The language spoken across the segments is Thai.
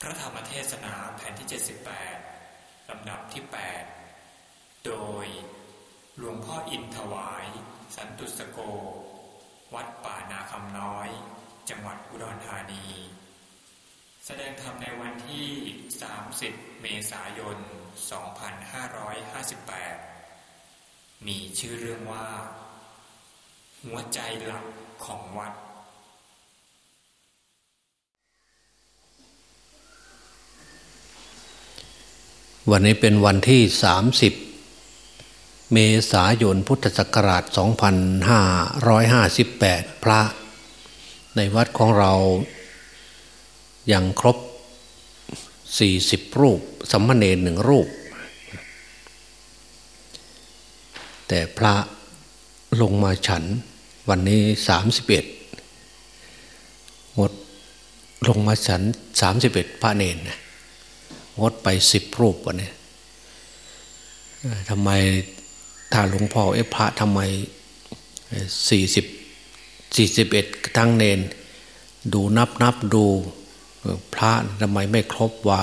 พระธรรมเทศนาแผ่นที่ 78 ลำดับที่ 8 โดยหลวงพ่ออินถวาย สันตุสโก วัดป่านาคำน้อย จังหวัดอุดรธานี แสดงธรรมในวันที่ 30 เมษายน 2558 มีชื่อเรื่องว่า หัวใจหลักของวัด วันนี้เป็นวันที่ 30 เมษายนพุทธศักราช 2558 พระ ในวัดของเรายังครบ 40 รูปสัมมเนรหนึ่งรูป แต่พระลงมาฉันวันนี้ 31 หมดลงมาฉัน 31 พระเนรนะ งดไปสิบรูปวันนี้ทำไมถ้าหลวงพ่อเอพระทำไมสี่สิบสี่สิบเอ็ดทั้งเนน ดูนับนับดูพระทำไมไม่ครบวา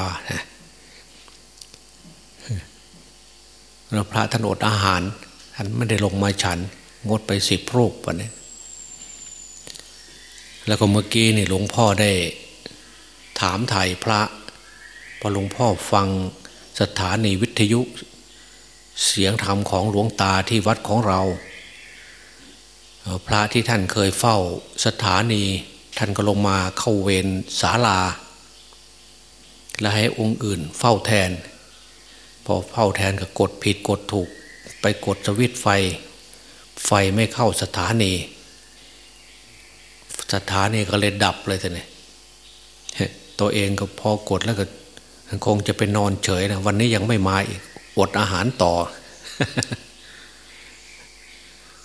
แล้วพระท่านอดอาหารท่านไม่ได้ลงมาฉัน งดไปสิบรูปวันนี้ แล้วก็เมื่อกี้นี่หลวงพ่อได้ถามไถ่พระ พอหลวงพ่อฟังสถานีวิทยุ เสียงธรรมของหลวงตาที่วัดของเรา พระที่ท่านเคยเฝ้าสถานีท่านก็ลงมาเข้าเวรศาลา และให้องค์อื่นเฝ้าแทน พอเฝ้าแทนก็กดผิดกดถูก ไปกดสวิตไฟ ไฟไม่เข้าสถานี สถานีก็เลยดับเลยท่านเนี่ยตัวเองก็พอกดแล้วก็ คงจะไปนอนเฉยนะวันนี้ยังไม่มาอีกอดอาหารต่อ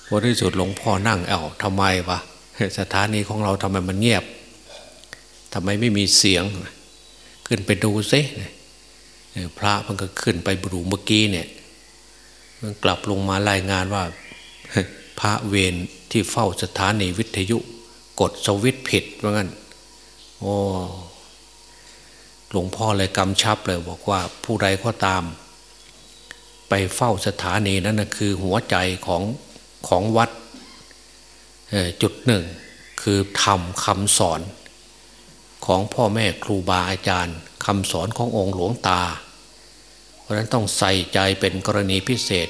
พอที่สุดหลวงพ่อนั่งเอ้าทำไมวะสถานีของเราทำไมมันเงียบทำไมไม่มีเสียง ขึ้นไปดูซิพระมันก็ขึ้นไปบรูเมื่อกี้เนี่ย มันกลับลงมารายงานว่า พระเวรที่เฝ้าสถานีวิทยุ กดสวิตผิดว่างั้น โอ้ หลวงพ่อเลยกำชับเลยบอกว่าผู้ใดก็ตาม ไปเฝ้าสถานีนั่นนะคือหัวใจของของวัดจุดหนึ่ง คือทำคำสอนของพ่อแม่ครูบาอาจารย์คำสอนขององค์หลวงตา เพราะนั้นต้องใส่ใจเป็นกรณีพิเศษ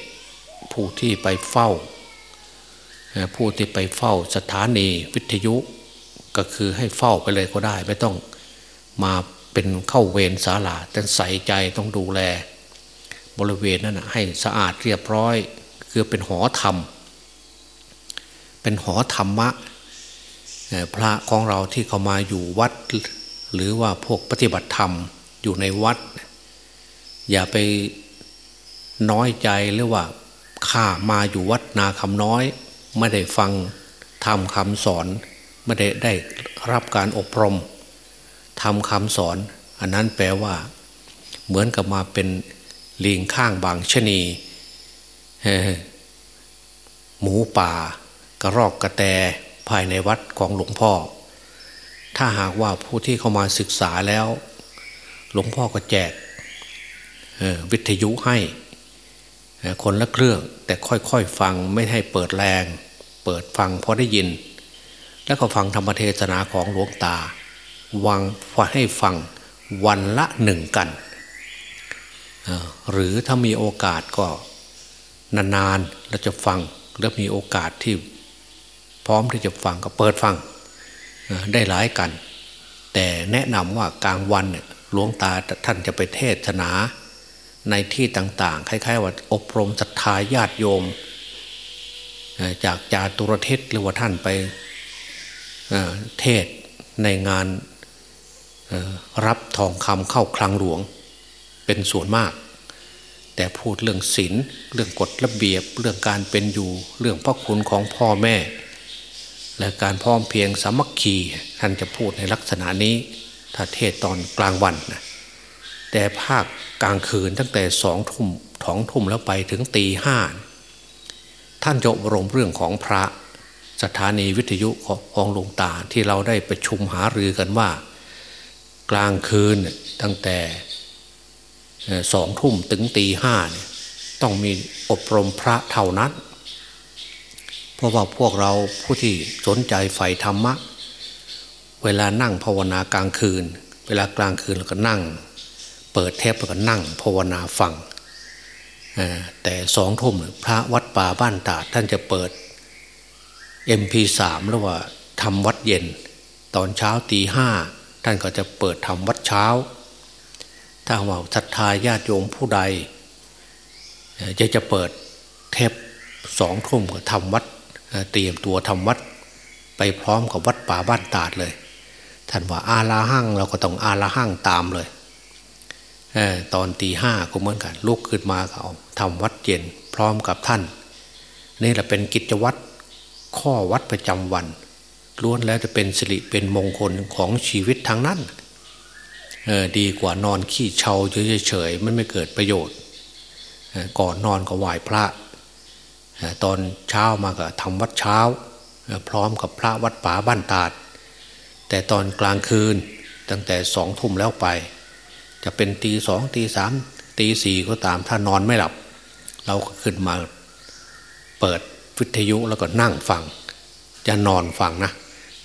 ผู้ที่ไปเฝ้า ผู้ที่ไปเฝ้าสถานีวิทยุก็คือให้เฝ้าไปเลยก็ได้ ไม่ต้องมา เป็นเข้าเวรศาลาแต่ใส่ใจต้องดูแล บริเวณนั้นให้สะอาดเรียบร้อย คือเป็นหอธรรม เป็นหอธรรมะพระของเราที่เขามาอยู่วัด หรือว่าพวกปฏิบัติธรรมอยู่ในวัด อย่าไปน้อยใจหรือว่าข้ามาอยู่วัดนาคำน้อย ไม่ได้ฟังทำคำสอน ไม่ได้ได้รับการอบรม ทำคำสอน อันนั้นแปลว่า เหมือนกับมาเป็นลิงข้างบางชนีหมูป่า กระรอกกระแตภายในวัดของหลวงพ่อ ถ้าหากว่าผู้ที่เข้ามาศึกษาแล้ว หลวงพ่อก็แจกวิทยุให้คนละเครื่อง แต่ค่อยๆฟังไม่ให้เปิดแรง เปิดฟังพอได้ยิน แล้วก็ฟังธรรมเทศนาของหลวงตา วังฟังให้ฟังวันละหนึ่งกัน หรือถ้ามีโอกาสก็นานๆเราจะฟังแล้วมีโอกาสที่พร้อมที่จะฟังก็เปิดฟังได้หลายกัน แต่แนะนำว่ากลางวันเนี่ยหลวงตาท่านจะไปเทศนาในที่ต่าง ๆ คล้าย ๆ ว่าอบรมศรัทธาญาติโยม จากจาตุรเทศหรือว่าท่านไปเทศในงาน รับทองคำเข้าคลังหลวง เป็นส่วนมาก แต่พูดเรื่องศีลเรื่องกฎระเบียบ เรื่องการเป็นอยู่เรื่องพระคุณของพ่อแม่ และการพร้อมเพียงสามัคคีท่านจะพูดในลักษณะนี้ถ้าเทศตอนกลางวันนะแต่ภาคกลางคืนตั้งแต่สองทุ่มท้องทุ่มแล้วไปถึงตีห้าท่านจะอบรมเรื่องของพระสถานีวิทยุของหลวงตาที่เราได้ประชุมหารือกันว่า กลางคืนตั้งแต่สองทุ่มถึงตีห้าเนี่ยต้องมีอบรมพระเท่านั้น เพราะว่าพวกเราผู้ที่สนใจใฝ่ธรรมะ เวลานั่งภาวนากลางคืน เวลากลางคืนเราก็นั่ง เปิดเทปแล้วก็นั่งภาวนาฟังแต่สองทุ่มพระวัดป่าบ้านตาดท่านจะเปิด MP3 หรือว่าทำวัดเย็น ตอนเช้าตีห้า ท่านก็จะเปิดทำวัดเช้า ถ้าว่าศรัทธาญาติโยมผู้ใดจะจะเปิดเทปสองทุ่มก็ทำวัดเตรียมตัวทำวัด ไปพร้อมกับวัดป่าบ้านตาดเลย ท่านว่าอาลาหั่งเราก็ต้องอาลาหั่งตามเลยเอตอนตีห้าก็เหมือนกันลุกขึ้นมาเขาทำวัดเย็นพร้อมกับท่าน นี่แหละเป็นกิจวัตรข้อวัดประจำวัน ล้วนแล้วจะเป็นสิริเป็นมงคลของชีวิตทางนั้นเออดีกว่านอนขี้เชาเฉยๆมันไม่เกิดประโยชน์ ก่อนนอนก็ไหว้พระ ตอนเช้ามาก็ทำวัดเช้า พร้อมกับพระวัดป่าบ้านตาด แต่ตอนกลางคืนตั้งแต่สองทุ่มแล้วไป จะเป็นตีสองตีสามตีสี่ก็ตามถ้านอนไม่หลับ เราก็ขึ้นมาเปิดวิทยุแล้วก็นั่งฟัง จะนอนฟังนะ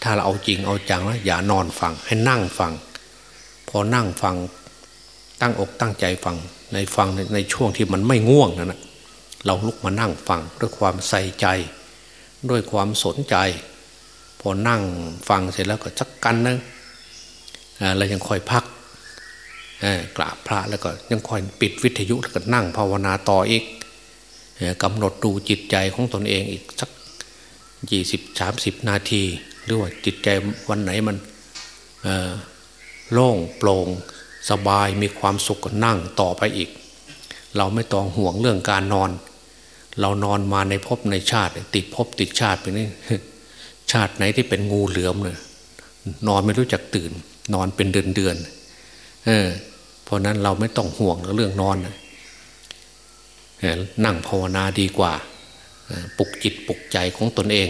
ถ้าเราเอาจริงเอาจังนะอย่านอนฟังให้นั่งฟัง พอนั่งฟังตั้งอกตั้งใจฟังในฟังในในช่วงที่มันไม่ง่วงนะนะเราลุกมานั่งฟังด้วยความใส่ใจ ด้วยความสนใจ พอนั่งฟังเสร็จแล้วก็จักกันนึงเรายังคอยพักกราบพระแล้วก็ยังคอยปิดวิทยุแล้วก็นั่งภาวนาต่ออีกกำหนดดูจิตใจของตนเองอีกสักยี่สิบสามสิบนาที หรือว่าจิตใจวันไหนมันโล่งโปร่งสบายมีความสุขก็นั่งต่อไปอีก เราไม่ต้องห่วงเรื่องการนอน เรานอนมาในภพในชาติ ติดภพติดชาติไปนี่ชาติไหนที่เป็นงูเหลือมเนี่ยนอนไม่รู้จักตื่น นอนเป็นเดือนเดือนเออเพราะนั้นเราไม่ต้องห่วงเรื่องนอนนั่งภาวนาดีกว่าปลุกจิตปลุกใจของตนเอง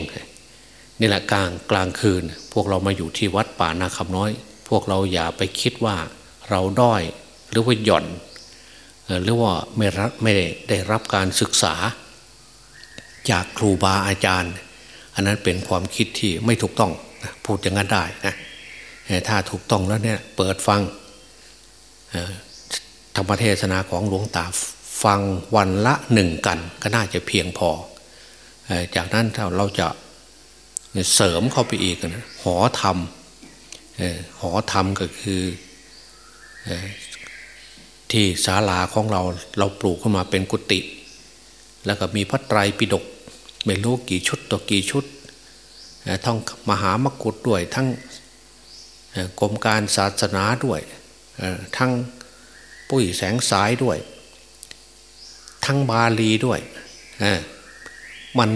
นี่แหละกลางกลางคืน พวกเรามาอยู่ที่วัดป่านาคำน้อย พวกเราอย่าไปคิดว่าเราด้อยหรือว่าหย่อนหรือว่าไม่รับไม่ได้รับการศึกษา จากครูบาอาจารย์ อันนั้นเป็นความคิดที่ไม่ถูกต้องพูดอย่างนั้นได้นะถ้าถูกต้องแล้วเนี่ยเปิดฟังธรรมเทศนาของหลวงตาฟังวันละหนึ่งกัน ก็น่าจะเพียงพอ จากนั้นถ้าเราจะ เสริมเข้าไปอีกนะหอธรรมหอธรรมก็คือที่ศาลาของเราเราปลูกขึ้นมาเป็นกุฏิแล้วก็มีพระไตรปิฎกไม่รู้กี่ชุดต่อกี่ชุดทั้งมหามกุฏด้วยทั้งกรมการศาสนาด้วยทั้งปุ้ยแสงสายด้วย ทั้งบาลีด้วยมัน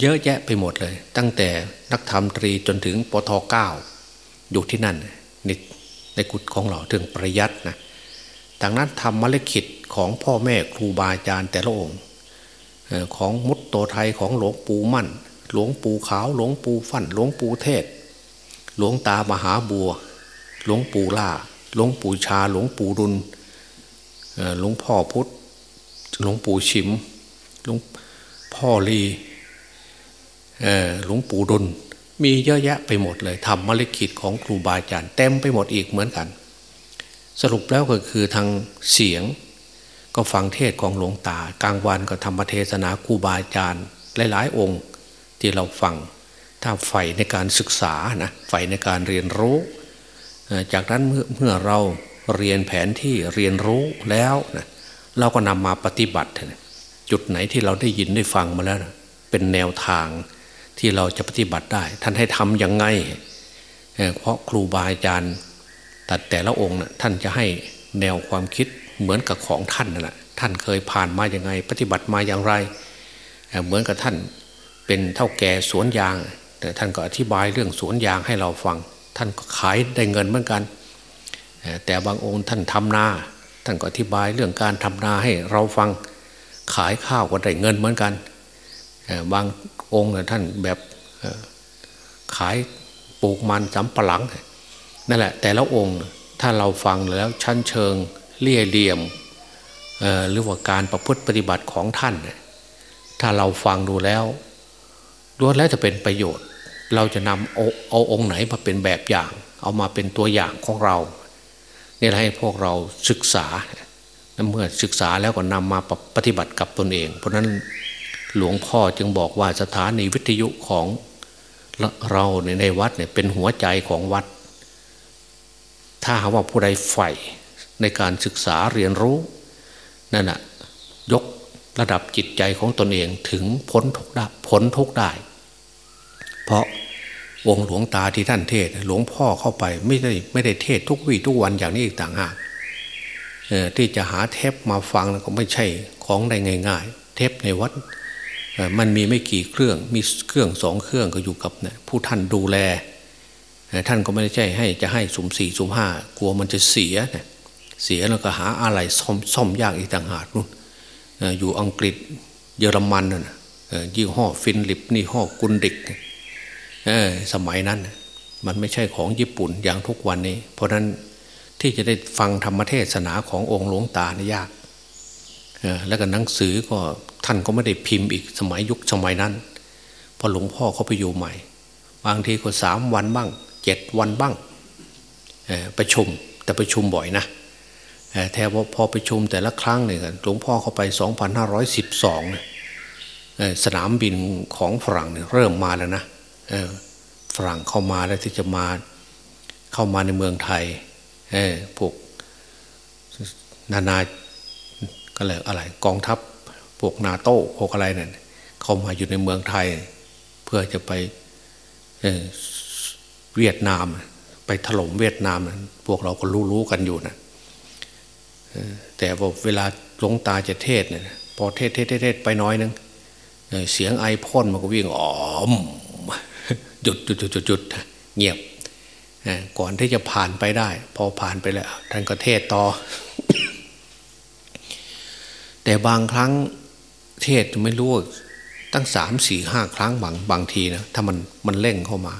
เยอะแยะไปหมดเลย ตั้งแต่นักธรรมตรีจนถึงปทเก้าอยู่ที่นั่นในในกุฏของเราถึงประยัดนะดังนั้นทำมรขิตของพ่อแม่ครูบาอาจารย์แต่ละองค์ของมุตโตไทยของหลวงปู่มั่น หลวงปู่ขาว หลวงปู่ฟันหลวงปู่เทศ หลวงตามหาบัว หลวงปู่ล่า หลวงปู่ชา หลวงปู่รุนหลวงพ่อพุทธหลวงปู่ชิมหลวงพ่อลี หลวงปู่ดุลมีเยอะแยะไปหมดเลยทำมรกิจของครูบาอาจารย์เต็มไปหมดอีกเหมือนกัน สรุปแล้วก็คือทางเสียงก็ฟังเทศของหลวงตากลางวันก็ธรรมเทศนาครูบาอาจารย์หลายๆ องค์ที่เราฟังถ้าใฝ่ในการศึกษานะใฝ่ในการเรียนรู้ จากนั้นเมื่อเมื่อเราเรียนแผนที่เรียนรู้แล้วนะเราก็นำมาปฏิบัติ จุดไหนที่เราได้ยินได้ฟังมาแล้วนะเป็นแนวทาง ที่เราจะปฏิบัติได้ ท่านให้ทำยังไงเพราะครูบาอาจารย์แต่แต่ละองค์นะท่านจะให้แนวความคิดเหมือนกับของท่านนั่นแหละท่านเคยผ่านมาอย่างไง ปฏิบัติมาอย่างไร เหมือนกับท่านเป็นเท่าแก่สวนยาง แต่ท่านก็อธิบายเรื่องสวนยางให้เราฟัง ท่านก็ขายได้เงินเหมือนกัน แต่บางองค์ท่านทำนา ท่านก็อธิบายเรื่องการทำนาให้เราฟัง ขายข้าวก็ได้เงินเหมือนกัน บาง องค์ท่านแบบขายปลูกมันสำปะหลังนั่นแหละ แต่ละองค์ถ้าเราฟังแล้วชั้นเชิงเลี่ยเหลี่ยมหรือว่าการประพฤติปฏิบัติของท่าน ถ้าเราฟังดูแล้วล้วนแล้วจะเป็นประโยชน์ เราจะนำเอาองค์ไหนมาเป็นแบบอย่าง เอามาเป็นตัวอย่างของเราเนี่ยให้พวกเราศึกษาเมื่อศึกษาแล้วก็นำมาปฏิบัติกับตนเอง เพราะนั้น หลวงพ่อจึงบอกว่าสถานีวิทยุของเราในวัดเนี่ยเป็นหัวใจของวัด ถ้าหาว่าผู้ใดใฝ่ในการศึกษาเรียนรู้นั่นแหะยกระดับจิตใจของตนเองถึงพ้นทุกได้พ้นทุกได้ เพราะวงหลวงตาที่ท่านเทศหลวงพ่อเข้าไปไม่ได้ไม่ได้เทศทุกวี่ทุกวันอย่างนี้อีกต่างหากที่จะหาเทปมาฟังก็ไม่ใช่ของได้ง่าย ๆ เทปในวัด มันมีไม่กี่เครื่องมีเครื่องสองเครื่องก็อยู่กับนะผู้ท่านดูแล ท่านก็ไม่ได้ใช่ให้จะให้สุ่มสี่สุ่มห้ากลัวมันจะเสียเนี่ยเสียแล้วก็หาอะไรซ่อมซ่อมยากอีกต่างหากนู่นอยู่อังกฤษเยอรมันน่ะยี่ห้อฟินลิปนี่ห้อกุนดิกสมัยนั้น มันไม่ใช่ของญี่ปุ่นอย่างทุกวันนี้ เพราะนั้นที่จะได้ฟังธรรมเทศนาขององค์หลวงตานี่ยากแล้วก็หนังสือก็ ท่านก็ไม่ได้พิมพ์อีกสมัยยุคสมัยนั้น พอหลวงพ่อเขาไปอยู่ใหม่ บางทีก็สามวันบ้างเจ็ดวันบ้างประชุมแต่ประชุมบ่อยนะแทว่าพอประชุมแต่ละครั้งเนี่ยหลวงพ่อเขาไป 2512 สนามบินของฝรั่งเนี่ยเริ่มมาแล้วนะฝรั่งเข้ามาแล้วที่จะมาเข้ามาในเมืองไทยพวกนานาก็เลยอะไรกองทัพ พวกนาโต้พวกอะไรเนี่ยเข้ามาอยู่ในเมืองไทย เพื่อจะไปเเวียดนาม ไปถล่มเวียดนาม พวกเราก็รู้ๆกันอยู่นะแต่พอเวลาหลวงตาจะเทศเนี่ยพอเทศเทศเทศไปน้อยนึงเสียงไอพ่นมันก็วิ่งอ๋อมหยุดหยุดหยุดหยุดเงียบก่อนที่จะผ่านไปได้ พอผ่านไปแล้วท่านก็เทศต่อ แต่บางครั้ง เทศไม่รู้ตั้งสามสี่ห้าครั้งบางบางทีนะถ้ามันมันเร่งเข้ามา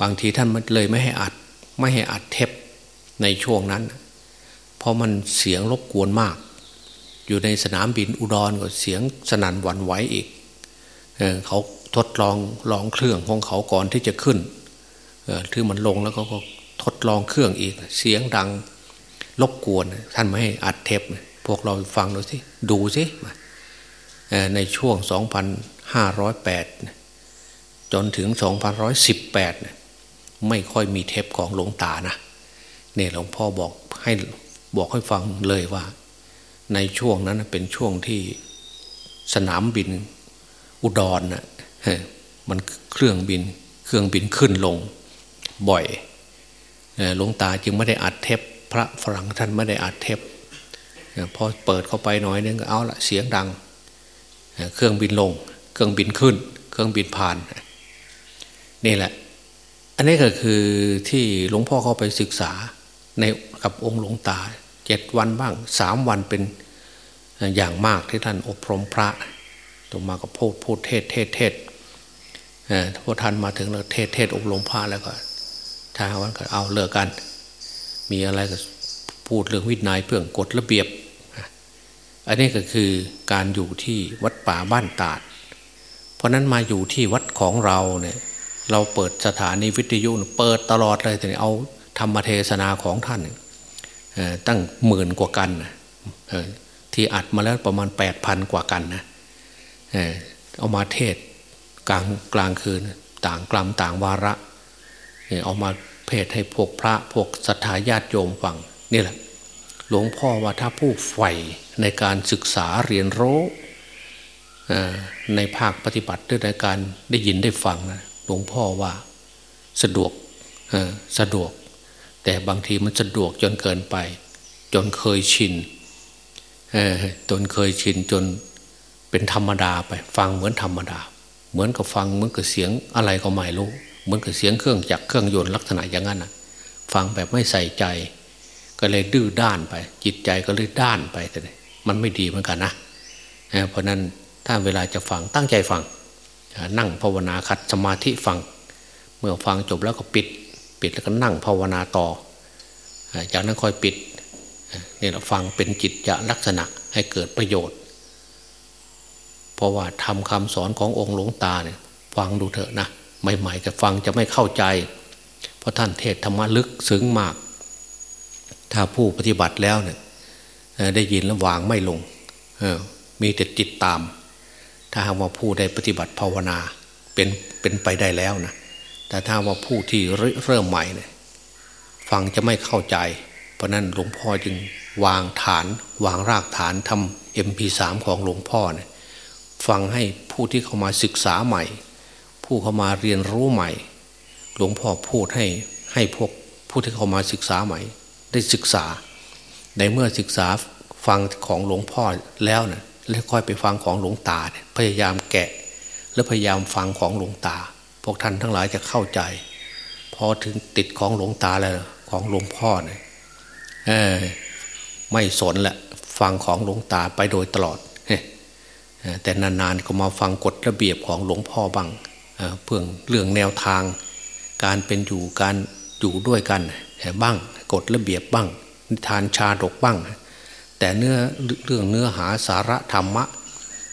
บางทีท่านมันเลยไม่ให้อัดไม่ให้อัดเทปในช่วงนั้น เพราะมันเสียงรบกวนมาก อยู่ในสนามบินอุดรก็เสียงสนั่นหวั่นไหวอีกเเขาทดลองลองเครื่องของเขาก่อนที่จะขึ้นที่มันลงแล้วก็ทดลองเครื่องอีก เสียงดังรบกวน ท่านไม่ให้อัดเทป พวกเราฟังดูสิดูสิในช่วง 2508 จนถึง2118 ไม่ค่อยมีเทปของหลวงตานะเนี่ยหลวงพ่อบอกให้บอกให้ฟังเลยว่า ในช่วงนั้นเป็นช่วงที่สนามบินอุดรนะ่ะมันเครื่องบินเครื่องบินขึ้นลงบ่อยหลวงตาจึงไม่ได้อัดเทปพระฝรั่งท่านไม่ได้อัดเทป พอเปิดเข้าไปหน่อยนึงเอาละเสียงดัง เครื่องบินลง เครื่องบินขึ้น เครื่องบินผ่าน นี่แหละ อันนี้ก็คือที่หลวงพ่อเข้าไปศึกษาในกับองค์หลวงตาเจ็ดวันบ้างสามวันเป็นอย่างมากที่ท่านอบรมพระต่อมาก็พูดพูดเทศเทศเทศพอท่านมาถึงแล้วเทศเทศอบรมพระแล้วก็ถ้าวันก็เอาเลิกกัน มีอะไรก็ พูดเรื่องวินัยเพื่องกฎระเบียบ อันนี้ก็คือการอยู่ที่วัดป่าบ้านตาด เพราะนั้นมาอยู่ที่วัดของเราเนี่ยเราเปิดสถานีวิทยุเปิดตลอดเลยแต่เอาธรรมเทศนาของท่านตั้งหมื่นกว่ากันที่อัดมาแล้วประมาณแปดพันกว่ากันนะเอามาเทศกลางกลางคืนต่างกลัมต่างวาระเอามาเพศให้พวกพระพวกศรัทธาญาติโยมฟัง นี่แหละ หลวงพ่อว่าถ้าผู้ใฝ่ในการศึกษาเรียนรู้ในภาคปฏิบัติด้วยในการได้ยินได้ฟังนะหลวงพ่อว่าสะดวกสะดวก แต่บางทีมันสะดวกจนเกินไป จนเคยชินจนเคยชินจนเป็นธรรมดาไป ฟังเหมือนธรรมดา เหมือนกับฟังเหมือนกับเสียงอะไรก็ไม่รู้ เหมือนกับเสียงเครื่องจักรเครื่องยนต์ลักษณะอย่างนั้นนะฟังแบบไม่ใส่ใจ ก็เลยดื้อด้านไป จิตใจก็เลยด้านไปแต่มันไม่ดีเหมือนกันนะเพราะนั้นถ้าเวลาจะฟังตั้งใจฟัง นั่งภาวนาคัดสมาธิฟัง เมื่อฟังจบแล้วก็ปิด ปิดแล้วก็นั่งภาวนาต่อ จากนั้นค่อยปิดนี่เราฟังเป็นจิตจะลักษณะให้เกิดประโยชน์ เพราะว่าทำคำสอนขององค์หลวงตาเนี่ยฟังดูเถอะนะใหม่ๆจะฟังจะไม่เข้าใจ เพราะท่านเทศธรรมะลึกซึ้งมาก ถ้าผู้ปฏิบัติแล้วเนี่ยได้ยินแล้ววางไม่ลงมีแต่จิตตาม ถ้าหากว่าผู้ได้ปฏิบัติภาวนาเป็นเป็นไปได้แล้วนะแต่ถ้าว่าผู้ที่เริ่มใหม่เนี่ยฟังจะไม่เข้าใจ เพราะนั้นหลวงพ่อจึงวางฐาน วางรากฐานทำเอ็มพีสามของหลวงพ่อเนี่ยฟังให้ผู้ที่เข้ามาศึกษาใหม่ ผู้เข้ามาเรียนรู้ใหม่ หลวงพ่อพูดให้ให้พวกผู้ที่เข้ามาศึกษาใหม่ ได้ศึกษา ในเมื่อศึกษาฟังของหลวงพ่อแล้วเนะ่ยแล้วค่อยไปฟังของหลวงตาเนี่ยพยายามแกะ และพยายามฟังของหลวงตา พวกท่านทั้งหลายจะเข้าใจ พอถึงติดของหลวงตาแล้วของหลวงพ่อเนี่ยไม่สนละฟังของหลวงตาไปโดยตลอดแต่นานๆก็มาฟังกฎระเบียบของหลวงพ่อบ้างเพื่อเรื่องแนวทาง การเป็นอยู่การอยู่ด้วยกันบ้าง กฎระเบียบบ้าง นิทานชาดกบ้าง แต่เนื้อเรื่องเนื้อหาสาระธรรมะ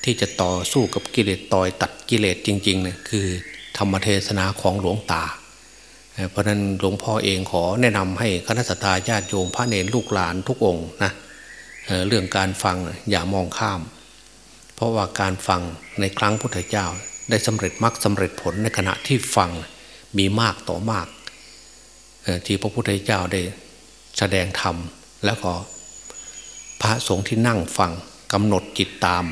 ที่จะต่อสู้กับกิเลสต่อยตัดกิเลสจริงๆเนี่ยคือ ธรรมเทศนาของหลวงตา เพราะนั้นหลวงพ่อเองขอแนะนำให้คณะสัตยาญาติโยมพระเนรลูกหลานทุกองนะเเรื่องการฟังอย่ามองข้าม เพราะว่าการฟังในครั้งพุทธเจ้า ได้สำเร็จมรรคสาเร็จผลในขณะที่ฟังมีมากต่อมากที่พระพุทธเจ้าได้ แสดงธรรม แล้วก็พระสงฆ์ที่นั่งฟังกำหนดจิตตาม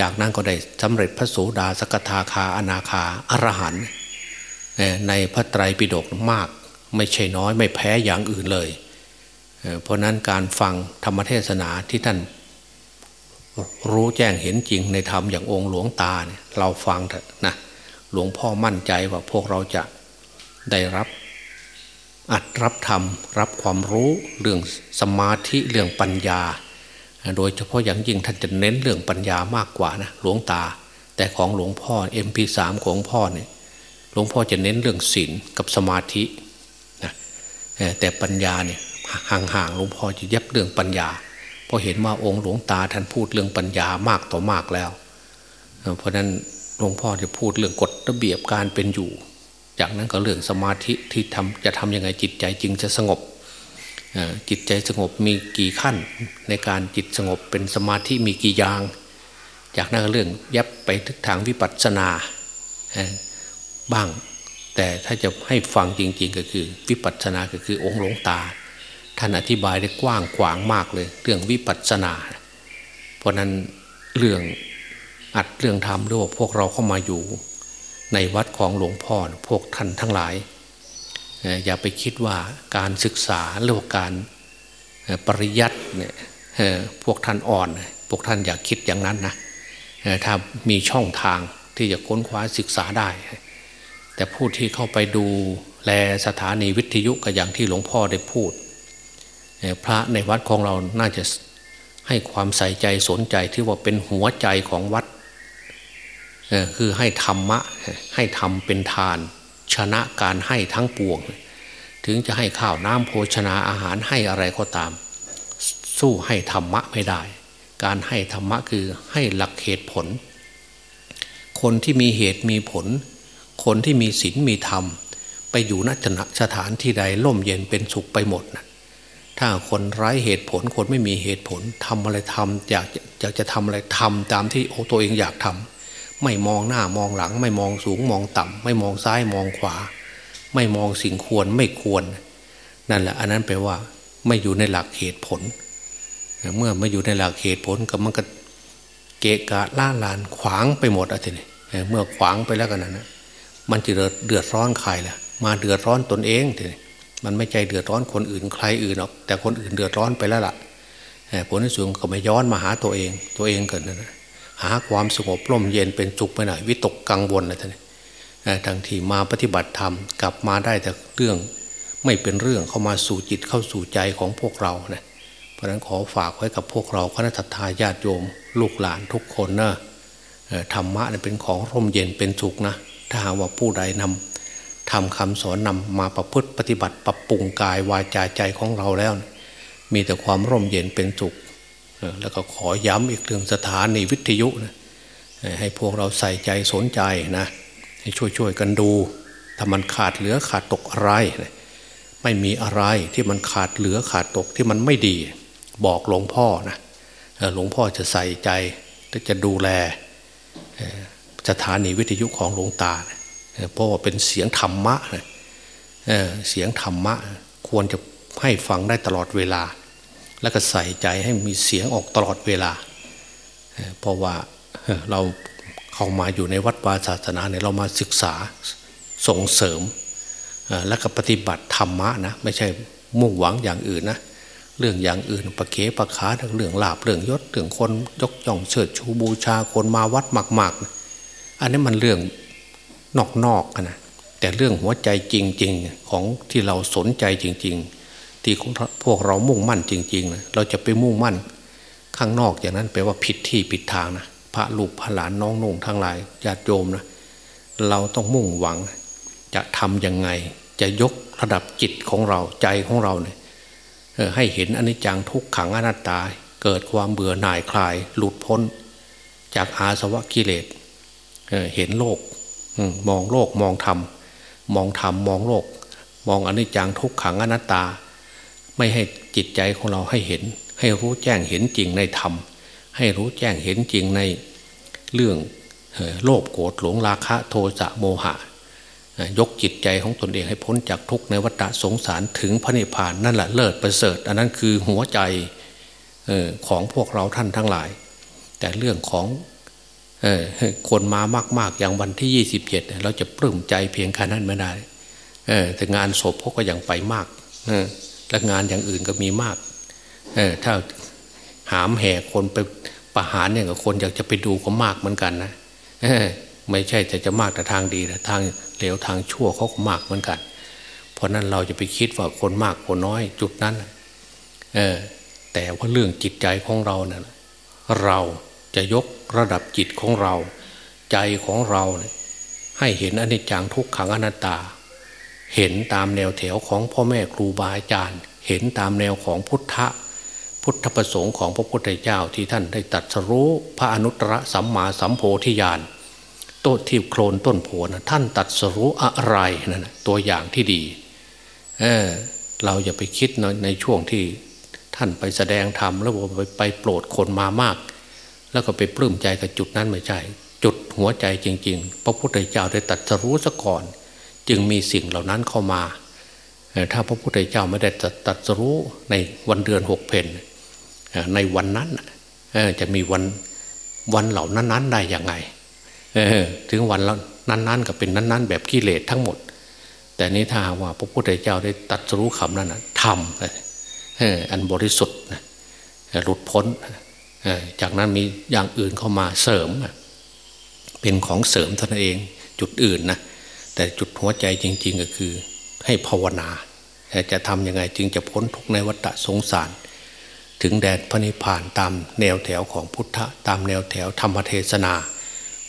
จากนั้นก็ได้สำเร็จพระโสดาสกทาคาอนาคาอรหันในพระไตรปิฎกมาก ไม่ใช่น้อยไม่แพ้อย่างอื่นเลย เพราะนั้นการฟังธรรมเทศนาที่ท่านรู้แจ้งเห็นจริงในธรรมอย่างองค์หลวงตาเนี่ยเราฟังเถอะนะหลวงพ่อมั่นใจว่าพวกเราจะได้รับ อัดรับธรรม รับความรู้เรื่องสมาธิเรื่องปัญญา โดยเฉพาะอย่างยิ่งท่านจะเน้นเรื่องปัญญามากกว่านะหลวงตา แต่ของหลวงพ่อ MP3 ของพ่อเนี่ยหลวงพ่อจะเน้นเรื่องศีลกับสมาธินะแต่ปัญญาเนี่ยห่างๆหลวงพ่อจะยับเรื่องปัญญา เพราะเห็นว่าองค์หลวงตาท่านพูดเรื่องปัญญามากต่อมากแล้ว เพราะนั้นหลวงพ่อจะพูดเรื่องกฎระเบียบการเป็นอยู่ จากนั้นก็เรื่องสมาธิที่ทำจะทำยังไงจิตใจจึงจะสงบจิตใจสงบมีกี่ขั้นในการจิตสงบเป็นสมาธิมีกี่อย่าง จากนั้นก็เรื่องยับไปทึกทางวิปัสสนาบ้าง แต่ถ้าจะให้ฟังจริง ๆ ก็คือวิปัสสนาก็คือองค์หลวงตา ท่านอธิบายได้กว้างขวางมากเลย เรื่องวิปัสสนา เพราะนั้นเรื่องอัดเรื่องทำหรือว่าพวกเราเข้ามาอยู่ ในวัดของหลวงพ่อพวกท่านทั้งหลาย อย่าไปคิดว่าการศึกษาหรือการปริยัติเนี่ยพวกท่านอ่อน พวกท่านอย่าคิดอย่างนั้นนะถ้ามีช่องทางที่จะค้นคว้าศึกษาได้ แต่ผู้ที่เข้าไปดูแลสถานีวิทยุก็อย่างที่หลวงพ่อได้พูด พระในวัดของเราน่าจะให้ความใส่ใจสนใจที่ว่าเป็นหัวใจของวัด คือให้ธรรมะให้ทำเป็นทาน ชนะการให้ทั้งปวง ถึงจะให้ข้าวน้ำโภชนาอาหารให้อะไรก็ตาม สู้ให้ธรรมะไม่ได้ การให้ธรรมะคือให้หลักเหตุผล คนที่มีเหตุมีผล คนที่มีศีลมีธรรม ไปอยู่นัจสถานที่ใดล่มเย็นเป็นสุขไปหมดนะถ้าคนไร้เหตุผลคนไม่มีเหตุผลทำอะไรทำอยากอยากจะทำอะไรทำตามที่โอตัวเองอยากทำ ไม่มองหน้ามองหลัง ไม่มองสูงมองต่ำไม่มองซ้ายมองขวา ไม่มองสิ่งควรไม่ควร นั่นแหละ อันนั้นแปลว่า ไม่อยู่ในหลักเหตุผล เมื่อไม่อยู่ในหลักเหตุผลก็มันก็เกะกะล่าลานขวางไปหมดอะทีนี้เมื่อขวางไปแล้วกันนะมันจะเดือดร้อนใครล่ะ มาเดือดร้อนตนเองทีนี้มันไม่ใจเดือดร้อนคนอื่นใครอื่นหรอก แต่คนอื่นเดือดร้อนไปแล้วล่ะผลที่สุดก็ไม่ย้อนมาหาตัวเอง ตัวเองเกิดนะ หาความสงบร่มเย็นเป็นจุกไปหน่อยวิตกกังวลอะไรท่านทั้งที่มาปฏิบัติธรรมกลับมาได้แต่เรื่องไม่เป็นเรื่องเข้ามาสู่จิตเข้าสู่ใจของพวกเราเนะเพราะนั้นขอฝากไว้กับพวกเราคณะทาญาติโยม ลูกหลานทุกคนนะธรรมะเป็นของร่มเย็นเป็นสุขนะ ถ้าหากว่าผู้ใดนำทำคำสอนนำมาประพฤติปฏิบัติปรับปรุงกายวาจาใจของเราแล้ว มีแต่ความร่มเย็นเป็นสุข แล้วก็ขอย้ำอีกเรื่องสถานีวิทยุนะให้พวกเราใส่ใจสนใจนะให้ช่วยๆกันดู ถ้ามันขาดเหลือขาดตกอะไรไม่มีอะไรที่มันขาดเหลือขาดตกที่มันไม่ดี บอกหลวงพ่อนะหลวงพ่อจะใส่ใจจะดูแลสถานีวิทยุของหลวงตาเพราะว่าเป็นเสียงธรรมะเสียงธรรมะควรจะให้ฟังได้ตลอดเวลา แล้วก็ใส่ใจให้มีเสียงออกตลอดเวลา เพราะว่าเราเข้ามาอยู่ในวัดวาศาสนาเนี่ยเรามาศึกษาส่งเสริม และก็ปฏิบัติธรรมะนะไม่ใช่มุ่งหวังอย่างอื่นนะเรื่องอย่างอื่นประเกประขาเรื่องลาบเรื่องยศเรื่องคนยกย่องเชิดชูบูชาคนมาวัดมากๆ อันนี้มันเรื่องนอกๆนะแต่เรื่องหัวใจจริง ๆ ของที่เราสนใจจริง ๆ ที่พวกเรามุ่งมั่นจริงๆนะเราจะไปมุ่งมั่น ข้างนอกอย่างนั้นแปลว่าผิดที่ผิดทางนะพระลูกพระหลานน้องนุ่งทั้งหลายญาติโยมนะเราต้องมุ่งหวัง จะทำยังไง จะยกระดับจิตของเราใจของเราเนี่ยให้เห็นอนิจจังทุกขังอนัตตา เกิดความเบื่อหน่ายคลาย หลุดพ้น จากอาสวะกิเลสเห็นโลกมองโลกมองธรรมมองธรรมมองโลก มองอนิจจังทุกขังอนัตตา ไม่ให้จิตใจของเราให้เห็น ให้รู้แจ้งเห็นจริงในธรรม ให้รู้แจ้งเห็นจริงในเรื่องโลภโกรธหลงราคะโทสะโมหะ ยกจิตใจของตนเองให้พ้นจากทุกในวัฏสงสารถึงพระนิพพานนั่นแหละเลิศประเสริฐ อันนั้นคือหัวใจของพวกเราท่านทั้งหลาย แต่เรื่องของคนมามาก ๆ อย่างวันที่ยี่สิบเจ็ดเราจะปลื้มใจเพียงแค่นั้นไม่ได้แต่งานศพพวกก็ยังไปมาก และงานอย่างอื่นก็มีมากเออถ้าหามแห่คนไปประหารเนี่ยกับคนอยากจะไปดูก็มากเหมือนกันนะไม่ใช่แต่จะมากแต่ทางดีแต่ทางเหลวทางชั่วเขาก็มากเหมือนกัน เพราะนั้นเราจะไปคิดว่าคนมากคนน้อยจุดนั้นเออแต่ว่าเรื่องจิตใจของเราเนะี่ยเราจะยกระดับจิตของเรา ใจของเราให้เห็นอนิจจังทุกขังอนัตตา เห็นตามแนวแถวของพ่อแม่ครูบาอาจารย์ เห็นตามแนวของพุทธพุทธประสงค์ของพระพุทธเจ้าที่ท่านได้ตัดสรู้พระอนุตตรสัมมาสัมโพธิญาณต้นที่โคลนต้นโพนะท่านตัดสรู้อะไรนั่นตัวอย่างที่ดีเออเราอย่าไปคิดในในช่วงที่ท่านไปแสดงธรรมแล้วไปไปโปรดคนมามาก แล้วก็ไปปลื้มใจกับจุดนั้นไม่ใช่ จุดหัวใจจริง ๆ พระพุทธเจ้าได้ตัดสรู้ซะก่อน จึงมีสิ่งเหล่านั้นเข้ามา ถ้าพระพุทธเจ้าไม่ได้ตัดสรู้ในวันเดือนหกเพนในวันนั้นจะมีวันวันเหล่านั้นๆได้ยังไงถึงวันแล้วนั้นๆก็เป็นนั้น ๆ แบบกิเลสทั้งหมด แต่นี้ถ้าว่าพระพุทธเจ้าได้ตัดรู้คำนั้นนะทำอันบริสุทธิ์หลุดพ้นจากนั้นมีอย่างอื่นเข้ามาเสริม เป็นของเสริมท่านเองจุดอื่นนะ แต่จุดหัวใจจริง ๆ ก็คือ ให้ภาวนาจะทำยังไงจึงจะพ้นทุกในวัฏสงสาร ถึงแดนพระนิพพานตามแนวแถวของพุทธตามแนวแถวธรรมเทศนา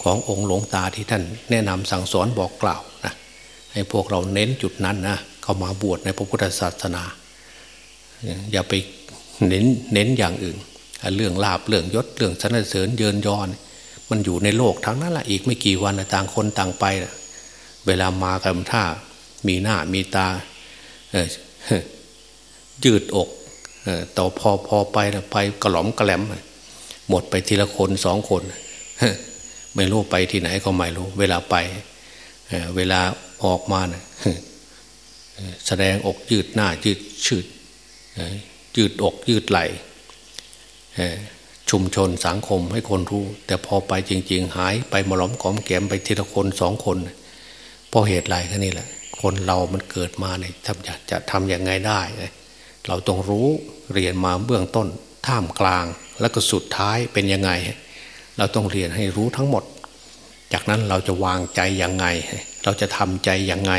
ขององค์หลวงตาที่ท่านแนะนำสั่งสอนบอกกล่าวนะให้พวกเราเน้นจุดนั้นนะเข้ามาบวชในพระพุทธศาสนา อย่าไปเน้นเน้นอย่างอื่น เรื่องลาบเรื่องยศเรื่องสนเสริญเยินยอน มันอยู่ในโลกทั้งนั้นแหละอีกไม่กี่วันต่างคนต่างไปนะ เวลามากันถ้ามีหน้ามีตายืดอกต่อพอพอไปไปกระหล่อมกระแหลม หมดไปทีละคนสองคน ไม่รู้ไปที่ไหนก็ไม่รู้ เวลาไปเวลาออกมานะแสดงอกยืดหน้ายืดชืดยืดอกยืดไหลชุมชนสังคมให้คนรู้ แต่พอไปจริง ๆ หายไปมาล้อมกอมแกมไปทีละคนสองคนเพ ราะเหตุไรก็นี่แหละ คนเรามันเกิดมาเนี่ยทำจะจะทำอยังไงได้ เราต้องรู้เรียนมาเบื้องต้น ท่ามกลางแล้วก็สุดท้ายเป็นยังไง เราต้องเรียนให้รู้ทั้งหมด จากนั้นเราจะวางใจยังไง เราจะทำใจยังไง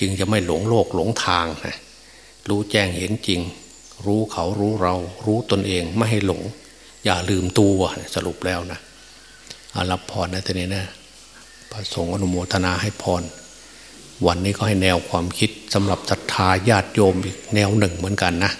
จึงจะไม่หลงโลกหลงทางนะรู้แจ้งเห็นจริง รู้เขารู้เรา รู้ตนเองไม่ให้หลง อย่าลืมตัวสรุปแล้วนะรับพรนะทีนี้นะ พระสงฆ์อนุโมทนาให้พร วันนี้ก็ให้แนวความคิดสำหรับศรัทธาญาติโยมอีกแนวหนึ่งเหมือนกันนะ